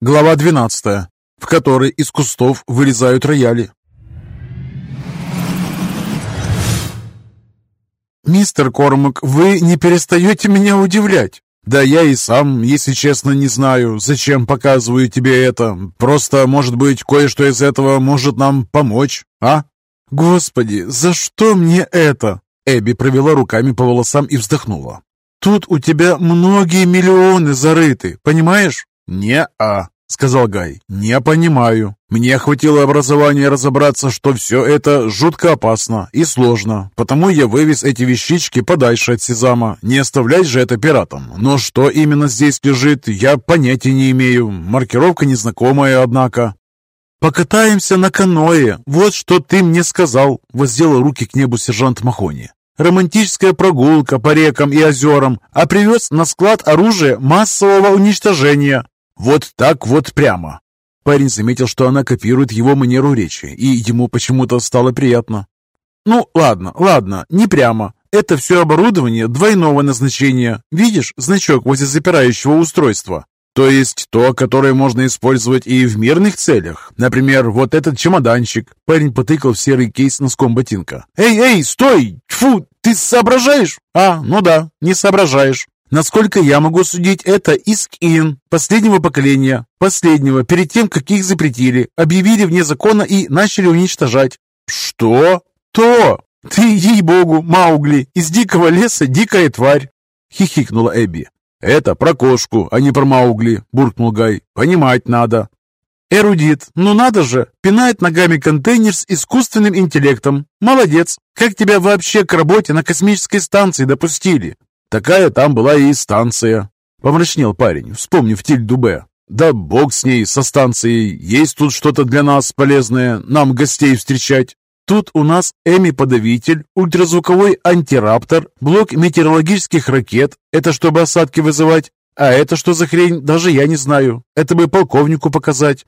Глава 12, в которой из кустов вылезают рояли. «Мистер Кормак, вы не перестаете меня удивлять!» «Да я и сам, если честно, не знаю, зачем показываю тебе это. Просто, может быть, кое-что из этого может нам помочь, а?» «Господи, за что мне это?» Эбби провела руками по волосам и вздохнула. «Тут у тебя многие миллионы зарыты, понимаешь?» «Не-а», — сказал Гай. «Не понимаю. Мне хватило образования разобраться, что все это жутко опасно и сложно, потому я вывез эти вещички подальше от Сезама. Не оставлять же это пиратам. Но что именно здесь лежит, я понятия не имею. Маркировка незнакомая, однако». «Покатаемся на каное. Вот что ты мне сказал», — воздела руки к небу сержант Махони. «Романтическая прогулка по рекам и озерам, а привез на склад оружие массового уничтожения». «Вот так вот прямо». Парень заметил, что она копирует его манеру речи, и ему почему-то стало приятно. «Ну, ладно, ладно, не прямо. Это все оборудование двойного назначения. Видишь значок возле запирающего устройства? То есть то, которое можно использовать и в мирных целях. Например, вот этот чемоданчик. Парень потыкал в серый кейс носком ботинка. «Эй, эй, стой! Фу, ты соображаешь?» «А, ну да, не соображаешь. Насколько я могу судить, это Искин последнего поколения. Последнего, перед тем, как их запретили, объявили вне закона и начали уничтожать». «Что?» «То! Ты, ей-богу, Маугли, из дикого леса дикая тварь!» Хихикнула Эбби. «Это про кошку, а не про Маугли», — буркнул Гай. «Понимать надо». «Эрудит, ну надо же, пинает ногами контейнер с искусственным интеллектом. Молодец. Как тебя вообще к работе на космической станции допустили?» «Такая там была и станция», — помрачнел парень, вспомнив Тильду Б. «Да бог с ней, со станцией. Есть тут что-то для нас полезное, нам гостей встречать». Тут у нас Эми-подавитель, ультразвуковой антираптор, блок метеорологических ракет. Это чтобы осадки вызывать. А это что за хрень, даже я не знаю. Это бы полковнику показать.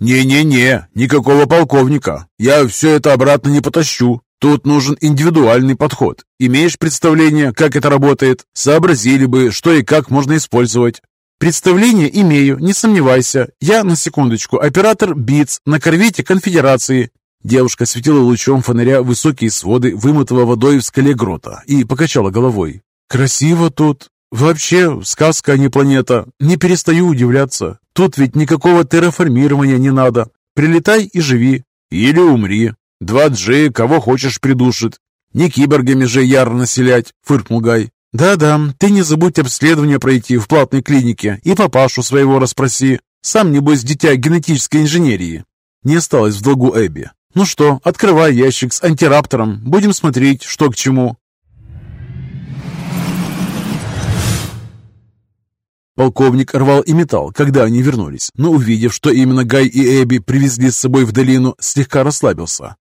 «Не-не-не, никакого полковника. Я все это обратно не потащу. Тут нужен индивидуальный подход. Имеешь представление, как это работает? Сообразили бы, что и как можно использовать». «Представление имею, не сомневайся. Я, на секундочку, оператор БИЦ на корвете Конфедерации. Девушка светила лучом фонаря высокие своды, вымытого водой в скале грота, и покачала головой. «Красиво тут. Вообще, сказка, а не планета. Не перестаю удивляться. Тут ведь никакого терраформирования не надо. Прилетай и живи. Или умри. 2G кого хочешь придушит. Не киборгами же яро населять», — фыркнул Гай. «Да-да, ты не забудь обследование пройти в платной клинике и папашу своего расспроси. Сам, небось, дитя генетической инженерии». Не осталось в долгу Эбби. «Ну что, открывай ящик с антираптором. Будем смотреть, что к чему». Полковник рвал и металл, когда они вернулись, но увидев, что именно Гай и Эбби привезли с собой в долину, слегка расслабился.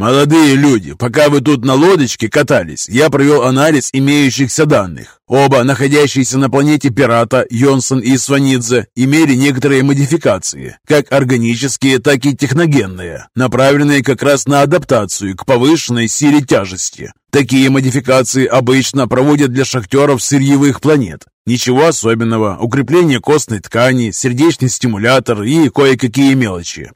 «Молодые люди, пока вы тут на лодочке катались, я провел анализ имеющихся данных. Оба находящиеся на планете пирата, Йонсон и Сванидзе, имели некоторые модификации, как органические, так и техногенные, направленные как раз на адаптацию к повышенной силе тяжести. Такие модификации обычно проводят для шахтеров сырьевых планет. Ничего особенного, укрепление костной ткани, сердечный стимулятор и кое-какие мелочи.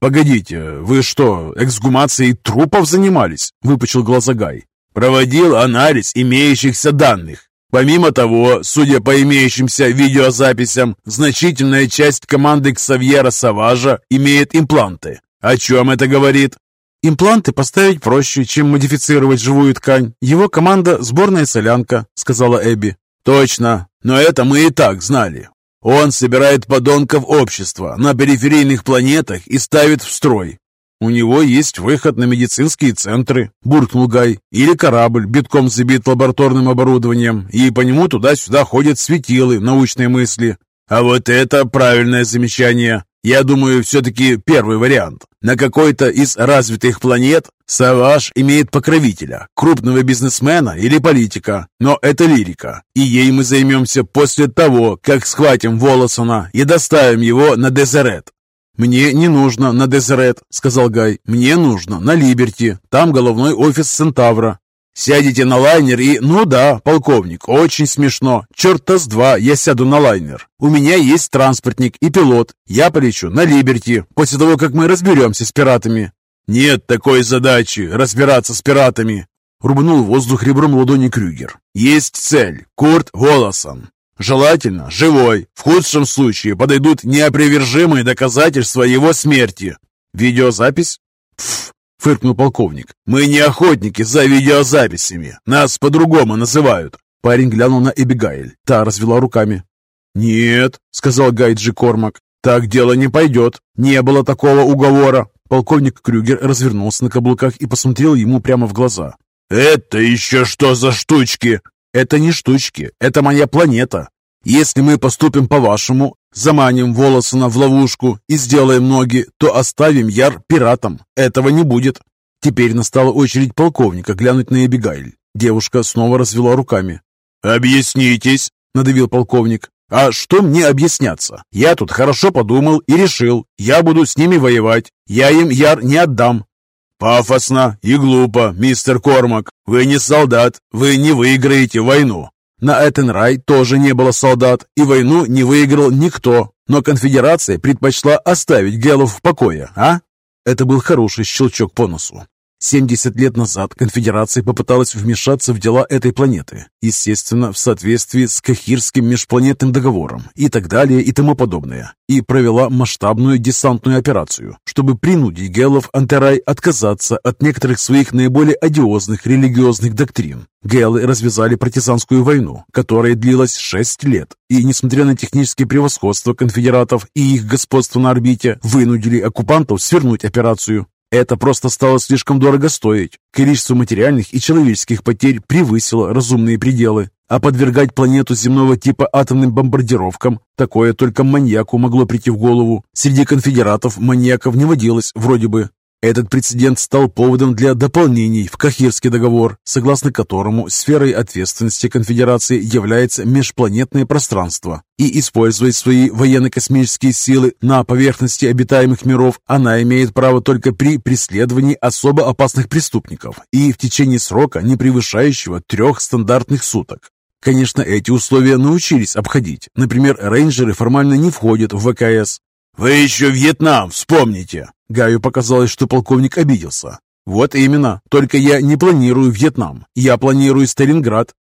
«Погодите, вы что, эксгумацией трупов занимались?» – выпучил глаза Гай. «Проводил анализ имеющихся данных. Помимо того, судя по имеющимся видеозаписям, значительная часть команды Ксавьера Саважа имеет импланты. О чем это говорит?» «Импланты поставить проще, чем модифицировать живую ткань. Его команда – сборная солянка», – сказала Эбби. «Точно, но это мы и так знали. Он собирает подонков общества на периферийных планетах и ставит в строй. У него есть выход на медицинские центры, буркнул Гай, или корабль, битком забит лабораторным оборудованием, и по нему туда-сюда ходят светилы научной мысли. А вот это правильное замечание. Я думаю, все-таки первый вариант. На какой-то из развитых планет Саваш имеет покровителя, крупного бизнесмена или политика, но это лирика, и ей мы займемся после того, как схватим Волосона и доставим его на Дезерет. «Мне не нужно на Дезерет», — сказал Гай. «Мне нужно на Либерти, там головной офис Центавра». Сядете на лайнер и... Ну да, полковник, очень смешно. Черта с два я сяду на лайнер. У меня есть транспортник и пилот. Я полечу на Либерти, после того, как мы разберемся с пиратами. Нет такой задачи разбираться с пиратами. Рубанул воздух ребром ладони Крюгер. Есть цель. Курт Волосон. Желательно живой. В худшем случае подойдут неопровержимые доказательства его смерти. Видеозапись? Пф, фыркнул полковник. «Мы не охотники за видеозаписями. Нас по-другому называют». Парень глянул на Эбигайль. Та развела руками. «Нет», — сказал Гайджи Кормак, — «так дело не пойдет. Не было такого уговора». Полковник Крюгер развернулся на каблуках и посмотрел ему прямо в глаза. «Это еще что за штучки?» «Это не штучки, это моя планета. Если мы поступим по-вашему, заманим Волосона в ловушку и сделаем ноги, то оставим Яр пиратом. Этого не будет. Теперь настала очередь полковника глянуть на Эбигайль. Девушка снова развела руками. «Объяснитесь», — надавил полковник. «А что мне объясняться? Я тут хорошо подумал и решил, я буду с ними воевать. Я им Яр не отдам». «Пафосно и глупо, мистер Кормак. Вы не солдат, вы не выиграете войну. На Этенрай тоже не было солдат, и войну не выиграл никто. Но конфедерация предпочла оставить Гелов в покое, а? Это был хороший щелчок по носу. 70 лет назад конфедерация попыталась вмешаться в дела этой планеты, естественно, в соответствии с Кахирским межпланетным договором и так далее и тому подобное, и провела масштабную десантную операцию, чтобы принудить гелов Антерай отказаться от некоторых своих наиболее одиозных религиозных доктрин. Гелы развязали партизанскую войну, которая длилась 6 лет, и, несмотря на техническое превосходство конфедератов и их господство на орбите, вынудили оккупантов свернуть операцию, это просто стало слишком дорого стоить. Количество материальных и человеческих потерь превысило разумные пределы. А подвергать планету земного типа атомным бомбардировкам – такое только маньяку могло прийти в голову. Среди конфедератов маньяков не водилось, вроде бы. Этот прецедент стал поводом для дополнений в Кахирский договор, согласно которому сферой ответственности конфедерации является межпланетное пространство. И использовать свои военно-космические силы на поверхности обитаемых миров она имеет право только при преследовании особо опасных преступников и в течение срока, не превышающего трех стандартных суток. Конечно, эти условия научились обходить. Например, рейнджеры формально не входят в ВКС, «Вы еще Вьетнам вспомните!» Гаю показалось, что полковник обиделся. «Вот именно. Только я не планирую Вьетнам. Я планирую Сталинград».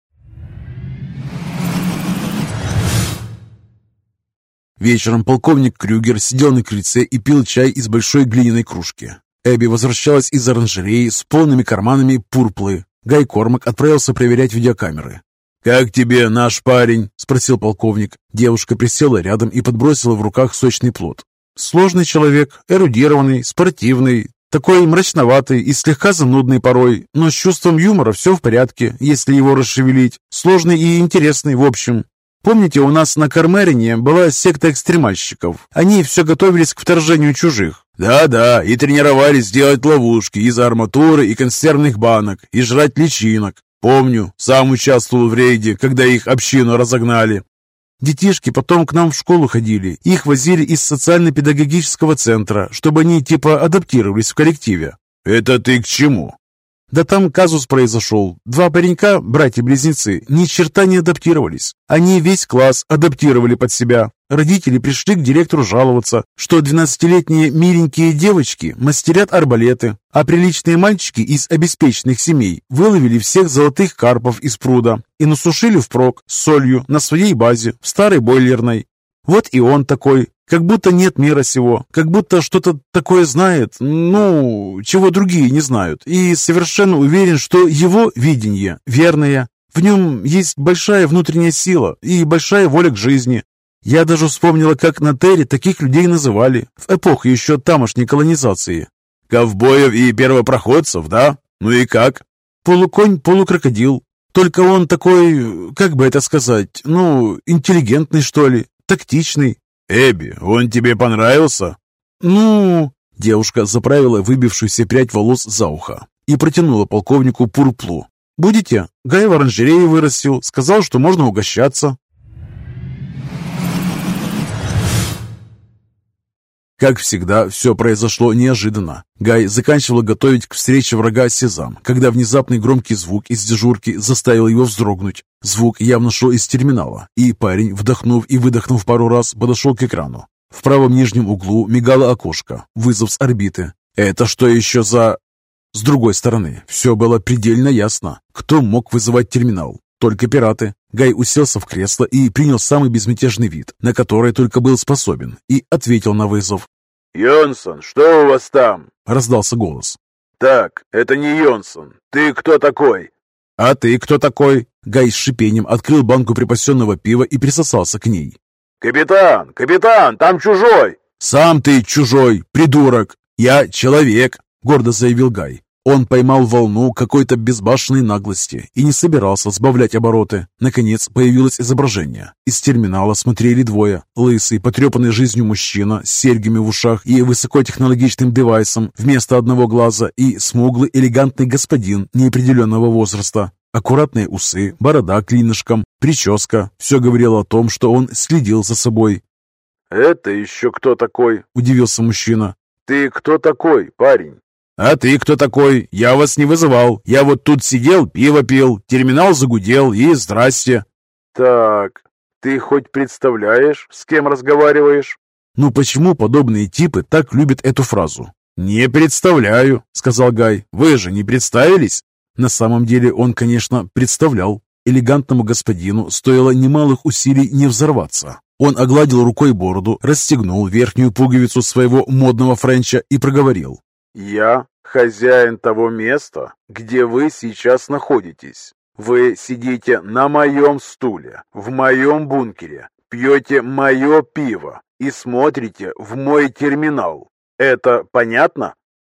Вечером полковник Крюгер сидел на крыльце и пил чай из большой глиняной кружки. Эбби возвращалась из оранжереи с полными карманами пурплы. Гай Кормак отправился проверять видеокамеры. «Как тебе наш парень?» – спросил полковник. Девушка присела рядом и подбросила в руках сочный плод. «Сложный человек, эрудированный, спортивный, такой мрачноватый и слегка занудный порой, но с чувством юмора все в порядке, если его расшевелить. Сложный и интересный, в общем. Помните, у нас на Кармерине была секта экстремальщиков? Они все готовились к вторжению чужих. Да-да, и тренировались делать ловушки из арматуры и консервных банок, и жрать личинок. Помню, сам участвовал в рейде, когда их общину разогнали. Детишки потом к нам в школу ходили. Их возили из социально-педагогического центра, чтобы они типа адаптировались в коллективе. Это ты к чему? Да там казус произошел. Два паренька, братья-близнецы, ни черта не адаптировались. Они весь класс адаптировали под себя. Родители пришли к директору жаловаться, что 12-летние миленькие девочки мастерят арбалеты, а приличные мальчики из обеспеченных семей выловили всех золотых карпов из пруда и насушили впрок с солью на своей базе в старой бойлерной. Вот и он такой, как будто нет мира сего, как будто что-то такое знает, ну, чего другие не знают, и совершенно уверен, что его видение верное. В нем есть большая внутренняя сила и большая воля к жизни. Я даже вспомнила, как на Терре таких людей называли в эпоху еще тамошней колонизации. Ковбоев и первопроходцев, да? Ну и как? Полуконь, полукрокодил. Только он такой, как бы это сказать, ну, интеллигентный, что ли, тактичный, «Эбби, он тебе понравился?» «Ну...» Девушка заправила выбившуюся прядь волос за ухо и протянула полковнику пурплу. «Будете? Гай в оранжерее вырастил, сказал, что можно угощаться». Как всегда, все произошло неожиданно. Гай заканчивал готовить к встрече врага Сезам, когда внезапный громкий звук из дежурки заставил его вздрогнуть. Звук явно шел из терминала, и парень, вдохнув и выдохнув пару раз, подошел к экрану. В правом нижнем углу мигало окошко, вызов с орбиты. Это что еще за... С другой стороны, все было предельно ясно. Кто мог вызывать терминал? Только пираты. Гай уселся в кресло и принял самый безмятежный вид, на который только был способен, и ответил на вызов. «Йонсон, что у вас там?» — раздался голос. «Так, это не Йонсон. Ты кто такой?» «А ты кто такой?» Гай с шипением открыл банку припасенного пива и присосался к ней. «Капитан! Капитан! Там чужой!» «Сам ты чужой, придурок! Я человек!» — гордо заявил Гай. Он поймал волну какой-то безбашенной наглости и не собирался сбавлять обороты. Наконец появилось изображение. Из терминала смотрели двое. Лысый, потрепанный жизнью мужчина с серьгами в ушах и высокотехнологичным девайсом вместо одного глаза и смуглый элегантный господин неопределенного возраста. Аккуратные усы, борода клинышком, прическа. Все говорило о том, что он следил за собой. «Это еще кто такой?» – удивился мужчина. «Ты кто такой, парень?» «А ты кто такой? Я вас не вызывал. Я вот тут сидел, пиво пил, терминал загудел и здрасте». «Так, ты хоть представляешь, с кем разговариваешь?» «Ну почему подобные типы так любят эту фразу?» «Не представляю», — сказал Гай. «Вы же не представились?» На самом деле он, конечно, представлял. Элегантному господину стоило немалых усилий не взорваться. Он огладил рукой бороду, расстегнул верхнюю пуговицу своего модного френча и проговорил. «Я хозяин того места, где вы сейчас находитесь. Вы сидите на моем стуле, в моем бункере, пьете мое пиво и смотрите в мой терминал. Это понятно?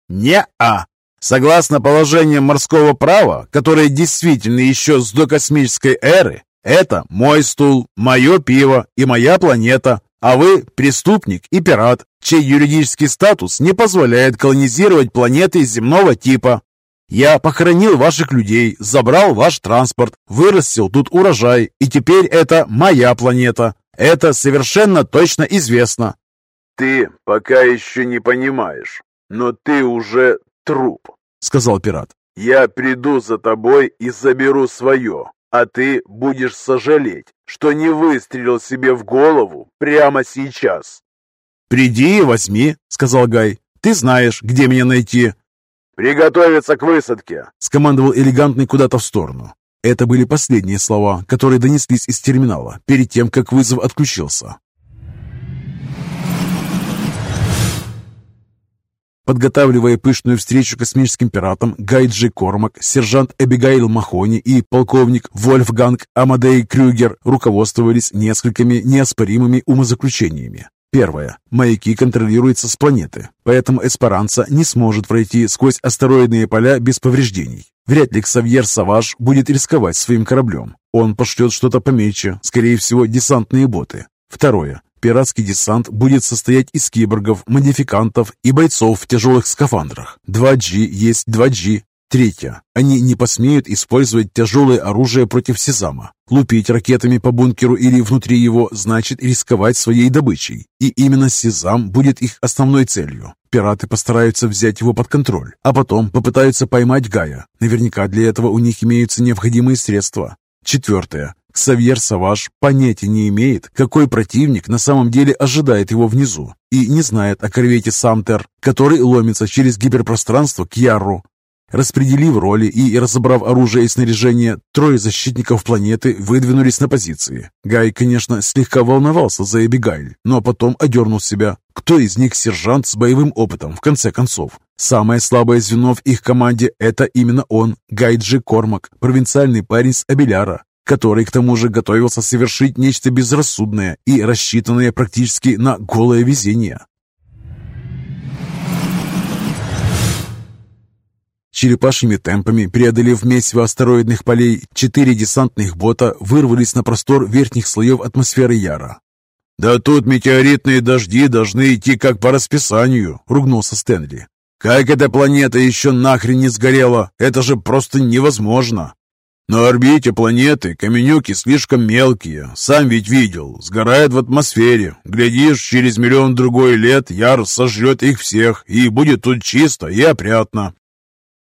Не-а. Согласно положениям морского права, которое действительно еще с докосмической эры, это мой стул, мое пиво и моя планета, а вы преступник и пират, чей юридический статус не позволяет колонизировать планеты земного типа. Я похоронил ваших людей, забрал ваш транспорт, вырастил тут урожай, и теперь это моя планета. Это совершенно точно известно. Ты пока еще не понимаешь, но ты уже труп, сказал пират. Я приду за тобой и заберу свое, а ты будешь сожалеть, что не выстрелил себе в голову прямо сейчас. «Приди и возьми», — сказал Гай. «Ты знаешь, где меня найти». «Приготовиться к высадке», — скомандовал элегантный куда-то в сторону. Это были последние слова, которые донеслись из терминала, перед тем, как вызов отключился. Подготавливая пышную встречу космическим пиратам, Гай Джи Кормак, сержант Эбигейл Махони и полковник Вольфганг Амадей Крюгер руководствовались несколькими неоспоримыми умозаключениями. Первое. Маяки контролируются с планеты, поэтому Эсперанца не сможет пройти сквозь астероидные поля без повреждений. Вряд ли Ксавьер Саваш будет рисковать своим кораблем. Он пошлет что-то помельче, скорее всего, десантные боты. Второе. Пиратский десант будет состоять из киборгов, модификантов и бойцов в тяжелых скафандрах. 2G есть 2G, Третье. Они не посмеют использовать тяжелое оружие против Сезама. Лупить ракетами по бункеру или внутри его значит рисковать своей добычей. И именно Сезам будет их основной целью. Пираты постараются взять его под контроль, а потом попытаются поймать Гая. Наверняка для этого у них имеются необходимые средства. Четвертое. Ксавьер Саваш понятия не имеет, какой противник на самом деле ожидает его внизу, и не знает о корвете Самтер, который ломится через гиперпространство к Ярру. Распределив роли и разобрав оружие и снаряжение, трое защитников планеты выдвинулись на позиции. Гай, конечно, слегка волновался за Эбигайль, но потом одернул себя. Кто из них сержант с боевым опытом, в конце концов? Самое слабое звено в их команде – это именно он, Гайджи Кормак, провинциальный парень с Абеляра, который к тому же готовился совершить нечто безрассудное и рассчитанное практически на голое везение. Черепашьими темпами, преодолев месиво астероидных полей, четыре десантных бота вырвались на простор верхних слоев атмосферы Яра. «Да тут метеоритные дожди должны идти как по расписанию», — ругнулся Стэнли. «Как эта планета еще нахрен не сгорела? Это же просто невозможно!» На орбите планеты каменюки слишком мелкие. Сам ведь видел. Сгорают в атмосфере. Глядишь, через миллион-другой лет Яр сожрет их всех, и будет тут чисто и опрятно.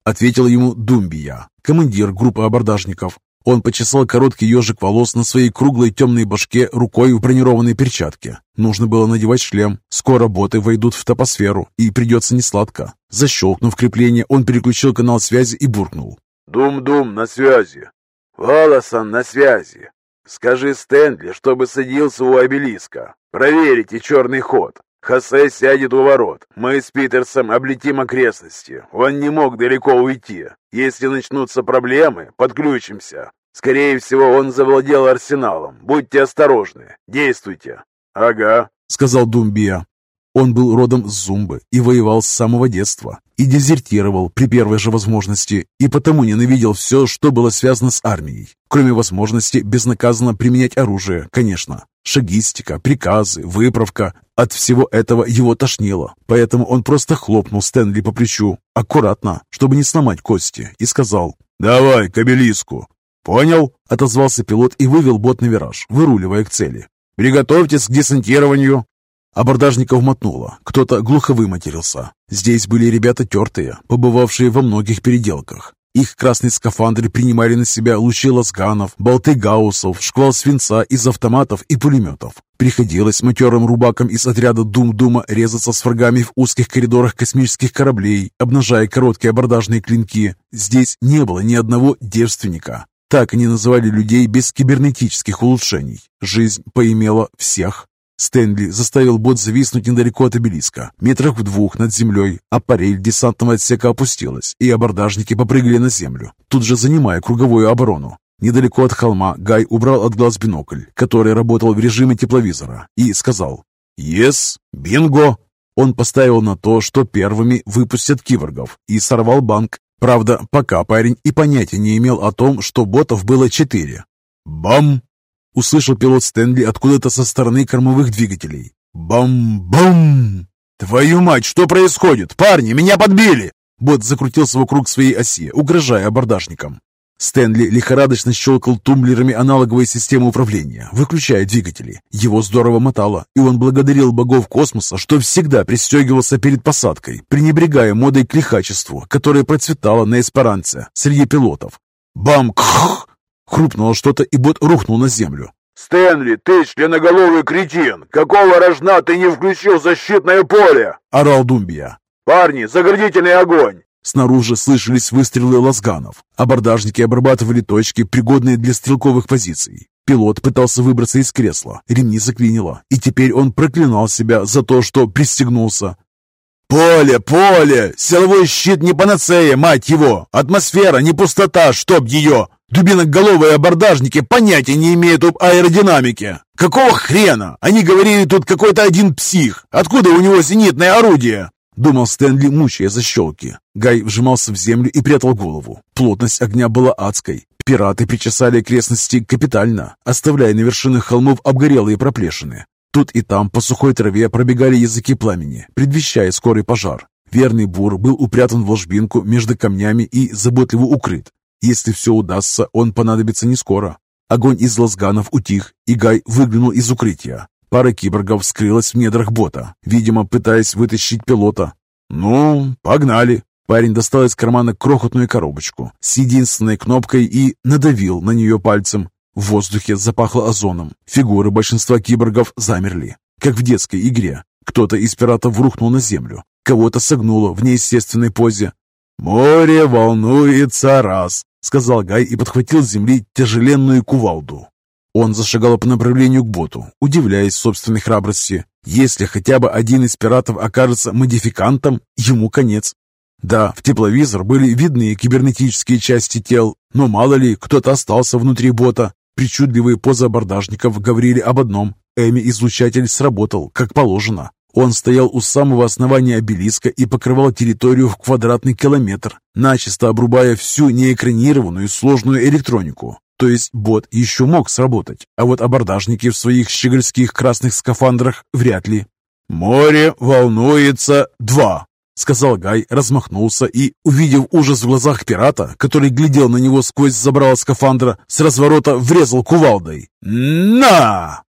Ответил ему Думбия, командир группы абордажников. Он почесал короткий ежик волос на своей круглой темной башке рукой в бронированной перчатке. Нужно было надевать шлем. Скоро боты войдут в топосферу, и придется несладко. Защелкнув крепление, он переключил канал связи и буркнул. «Дум-дум, на связи!» «Волосон, на связи!» «Скажи Стэнли, чтобы садился у обелиска. Проверите черный ход. Хосе сядет у ворот. Мы с Питерсом облетим окрестности. Он не мог далеко уйти. Если начнутся проблемы, подключимся. Скорее всего, он завладел арсеналом. Будьте осторожны. Действуйте. Ага, сказал Думбия. Он был родом с Зумбы и воевал с самого детства, и дезертировал при первой же возможности, и потому ненавидел все, что было связано с армией, кроме возможности безнаказанно применять оружие, конечно. Шагистика, приказы, выправка. От всего этого его тошнило, поэтому он просто хлопнул Стэнли по плечу, аккуратно, чтобы не сломать кости, и сказал «Давай к обелиску». «Понял?» — отозвался пилот и вывел бот на вираж, выруливая к цели. «Приготовьтесь к десантированию». Абордажников мотнуло. Кто-то глухо выматерился. Здесь были ребята тертые, побывавшие во многих переделках. Их красные скафандры принимали на себя лучи лазганов, болты гаусов, шквал свинца из автоматов и пулеметов. Приходилось матерым рубакам из отряда Дум-Дума резаться с врагами в узких коридорах космических кораблей, обнажая короткие абордажные клинки. Здесь не было ни одного девственника. Так они называли людей без кибернетических улучшений. Жизнь поимела всех. Стэнли заставил бот зависнуть недалеко от обелиска, метрах в двух над землей, а парель десантного отсека опустилась, и абордажники попрыгали на землю, тут же занимая круговую оборону. Недалеко от холма Гай убрал от глаз бинокль, который работал в режиме тепловизора, и сказал «Ес, бинго!». Он поставил на то, что первыми выпустят киборгов, и сорвал банк. Правда, пока парень и понятия не имел о том, что ботов было четыре. Бам! Услышал пилот Стэнли откуда-то со стороны кормовых двигателей. Бам-бам! Твою мать, что происходит? Парни, меня подбили! Бот закрутился вокруг своей оси, угрожая абордажникам. Стэнли лихорадочно щелкал тумблерами аналоговой системы управления, выключая двигатели. Его здорово мотало, и он благодарил богов космоса, что всегда пристегивался перед посадкой, пренебрегая модой к лихачеству, которая процветала на эсперанце среди пилотов. Бам-кх! Хрупнуло что-то, и бот рухнул на землю. «Стэнли, ты членоголовый кретин! Какого рожна ты не включил защитное поле?» — орал Думбия. «Парни, заградительный огонь!» Снаружи слышались выстрелы лазганов. Абордажники обрабатывали точки, пригодные для стрелковых позиций. Пилот пытался выбраться из кресла, ремни заклинило, и теперь он проклинал себя за то, что пристегнулся. «Поле, поле! Силовой щит не панацея, мать его! Атмосфера не пустота, чтоб ее! Дубиноголовые абордажники понятия не имеют об аэродинамике! Какого хрена? Они говорили, тут какой-то один псих! Откуда у него зенитное орудие?» Думал Стэнли, мучая защелки. Гай вжимался в землю и прятал голову. Плотность огня была адской. Пираты причесали окрестности капитально, оставляя на вершинах холмов обгорелые проплешины. Тут и там по сухой траве пробегали языки пламени, предвещая скорый пожар. Верный бур был упрятан в ложбинку между камнями и заботливо укрыт. Если все удастся, он понадобится не скоро. Огонь из лазганов утих, и Гай выглянул из укрытия. Пара киборгов скрылась в недрах бота, видимо, пытаясь вытащить пилота. «Ну, погнали!» Парень достал из кармана крохотную коробочку с единственной кнопкой и надавил на нее пальцем. В воздухе запахло озоном. Фигуры большинства киборгов замерли, как в детской игре. Кто-то из пиратов рухнул на землю, кого-то согнуло в неестественной позе. «Море волнуется раз», — сказал Гай и подхватил с земли тяжеленную кувалду. Он зашагал по направлению к боту, удивляясь собственной храбрости. Если хотя бы один из пиратов окажется модификантом, ему конец. Да, в тепловизор были видны кибернетические части тел, но мало ли, кто-то остался внутри бота. Причудливые позы абордажников говорили об одном. Эми-излучатель сработал, как положено. Он стоял у самого основания обелиска и покрывал территорию в квадратный километр, начисто обрубая всю неэкранированную сложную электронику. То есть бот еще мог сработать, а вот абордажники в своих щегольских красных скафандрах вряд ли. «Море волнуется два», сказал Гай, размахнулся и, увидев ужас в глазах пирата, который глядел на него сквозь забрало скафандра, с разворота врезал кувалдой. «На!»